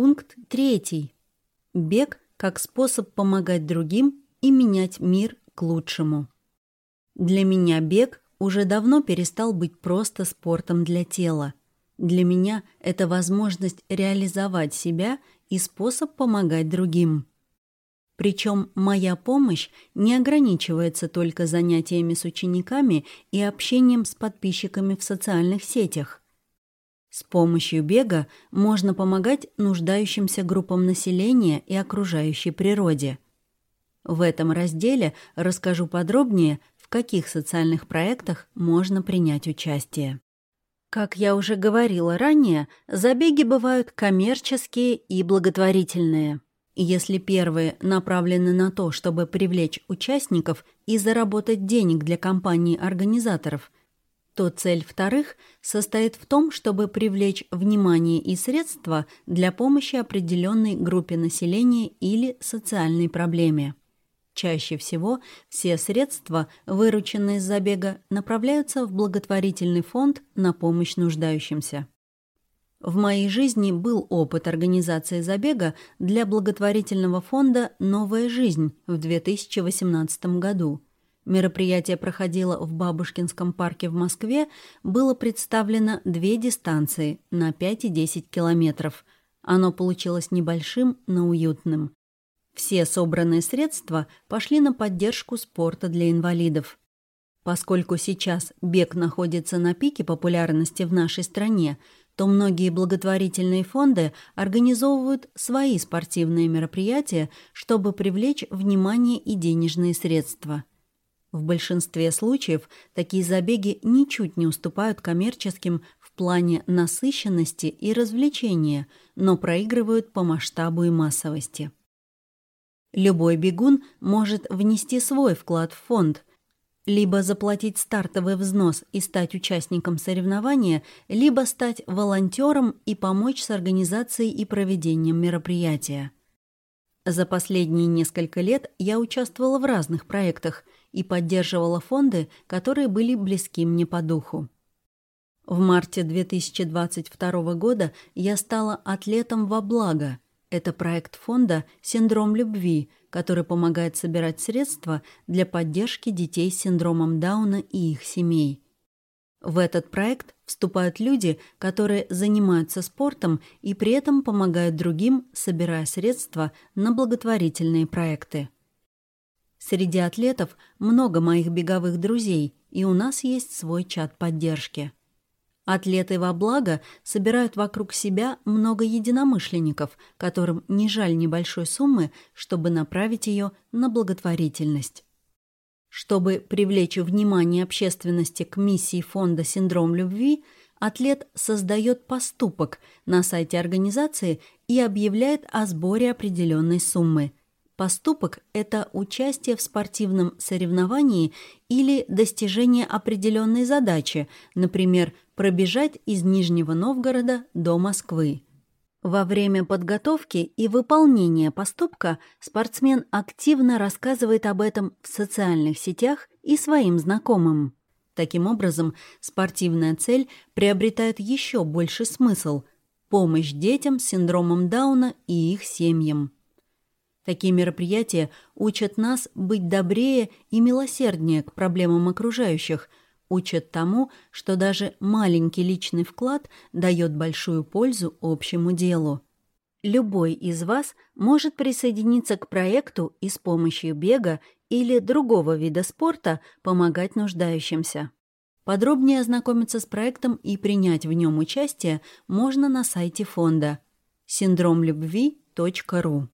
Пункт третий. Бег как способ помогать другим и менять мир к лучшему. Для меня бег уже давно перестал быть просто спортом для тела. Для меня это возможность реализовать себя и способ помогать другим. Причем моя помощь не ограничивается только занятиями с учениками и общением с подписчиками в социальных сетях. С помощью бега можно помогать нуждающимся группам населения и окружающей природе. В этом разделе расскажу подробнее, в каких социальных проектах можно принять участие. Как я уже говорила ранее, забеги бывают коммерческие и благотворительные. Если первые направлены на то, чтобы привлечь участников и заработать денег для компаний-организаторов, то цель вторых состоит в том, чтобы привлечь внимание и средства для помощи определенной группе населения или социальной проблеме. Чаще всего все средства, вырученные из забега, направляются в благотворительный фонд на помощь нуждающимся. В моей жизни был опыт организации забега для благотворительного фонда «Новая жизнь» в 2018 году. Мероприятие проходило в Бабушкинском парке в Москве, было представлено две дистанции на 5 и 10 километров. Оно получилось небольшим, но уютным. Все собранные средства пошли на поддержку спорта для инвалидов. Поскольку сейчас бег находится на пике популярности в нашей стране – то многие благотворительные фонды организовывают свои спортивные мероприятия, чтобы привлечь внимание и денежные средства. В большинстве случаев такие забеги ничуть не уступают коммерческим в плане насыщенности и развлечения, но проигрывают по масштабу и массовости. Любой бегун может внести свой вклад в фонд, либо заплатить стартовый взнос и стать участником соревнования, либо стать волонтером и помочь с организацией и проведением мероприятия. За последние несколько лет я участвовала в разных проектах и поддерживала фонды, которые были близки мне по духу. В марте 2022 года я стала атлетом во благо. Это проект фонда «Синдром любви», который помогает собирать средства для поддержки детей с синдромом Дауна и их семей. В этот проект вступают люди, которые занимаются спортом и при этом помогают другим, собирая средства на благотворительные проекты. Среди атлетов много моих беговых друзей, и у нас есть свой чат поддержки. Атлеты во благо собирают вокруг себя много единомышленников, которым не жаль небольшой суммы, чтобы направить ее на благотворительность. Чтобы привлечь внимание общественности к миссии фонда «Синдром любви», атлет создает поступок на сайте организации и объявляет о сборе определенной суммы – Поступок – это участие в спортивном соревновании или достижение определенной задачи, например, пробежать из Нижнего Новгорода до Москвы. Во время подготовки и выполнения поступка спортсмен активно рассказывает об этом в социальных сетях и своим знакомым. Таким образом, спортивная цель приобретает еще больше смысл – помощь детям с синдромом Дауна и их семьям. Такие мероприятия учат нас быть добрее и милосерднее к проблемам окружающих, учат тому, что даже маленький личный вклад дает большую пользу общему делу. Любой из вас может присоединиться к проекту и с помощью бега или другого вида спорта помогать нуждающимся. Подробнее ознакомиться с проектом и принять в нем участие можно на сайте фонда синдромлюбви.ру.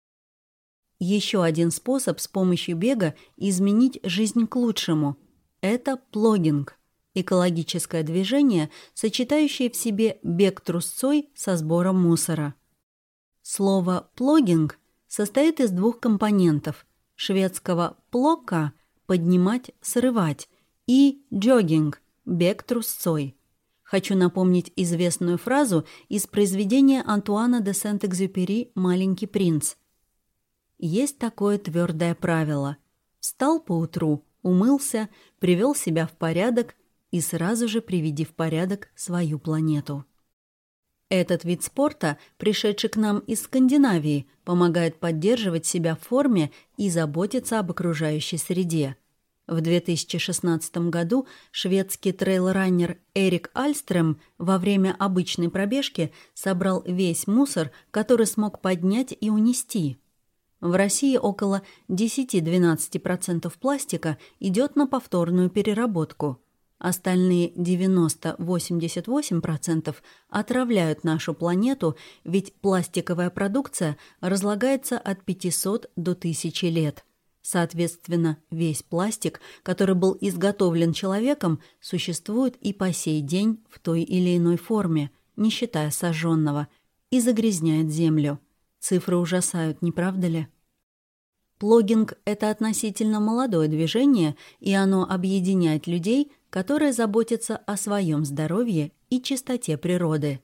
Еще один способ с помощью бега изменить жизнь к лучшему – это плогинг – экологическое движение, сочетающее в себе бег трусцой со сбором мусора. Слово «плогинг» состоит из двух компонентов – шведского «плока» – «поднимать, срывать» и «джогинг» – «бег трусцой». Хочу напомнить известную фразу из произведения Антуана де Сент-Экзюпери «Маленький принц». Есть такое твердое правило. Встал поутру, умылся, привел себя в порядок и сразу же приведи в порядок свою планету. Этот вид спорта, пришедший к нам из Скандинавии, помогает поддерживать себя в форме и заботиться об окружающей среде. В 2016 году шведский трейл-раннер Эрик Альстрем во время обычной пробежки собрал весь мусор, который смог поднять и унести. В России около 10-12% пластика идет на повторную переработку. Остальные 90-88% отравляют нашу планету, ведь пластиковая продукция разлагается от 500 до 1000 лет – Соответственно, весь пластик, который был изготовлен человеком, существует и по сей день в той или иной форме, не считая сожженного, и загрязняет землю. Цифры ужасают, не правда ли? Плогинг — это относительно молодое движение, и оно объединяет людей, которые заботятся о своем здоровье и чистоте природы.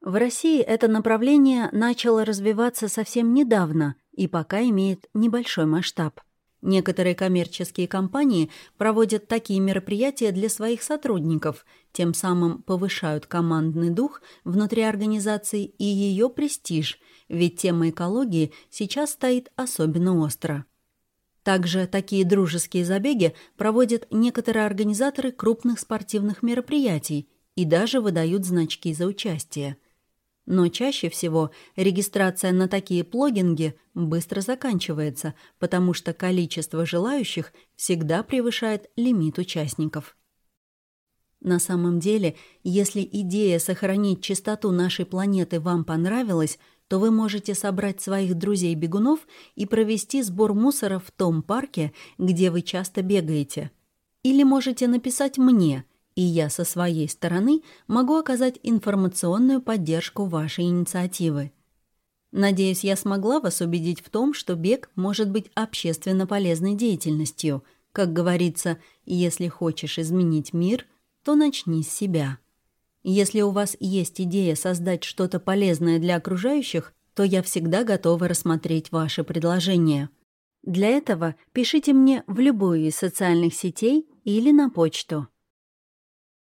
В России это направление начало развиваться совсем недавно — и пока имеет небольшой масштаб. Некоторые коммерческие компании проводят такие мероприятия для своих сотрудников, тем самым повышают командный дух внутри организации и ее престиж, ведь тема экологии сейчас стоит особенно остро. Также такие дружеские забеги проводят некоторые организаторы крупных спортивных мероприятий и даже выдают значки за участие – но чаще всего регистрация на такие плогинги быстро заканчивается, потому что количество желающих всегда превышает лимит участников. На самом деле, если идея сохранить чистоту нашей планеты вам понравилась, то вы можете собрать своих друзей-бегунов и провести сбор мусора в том парке, где вы часто бегаете. Или можете написать мне – и я со своей стороны могу оказать информационную поддержку вашей инициативы. Надеюсь, я смогла вас убедить в том, что бег может быть общественно полезной деятельностью. Как говорится, если хочешь изменить мир, то начни с себя. Если у вас есть идея создать что-то полезное для окружающих, то я всегда готова рассмотреть ваши предложения. Для этого пишите мне в любую из социальных сетей или на почту.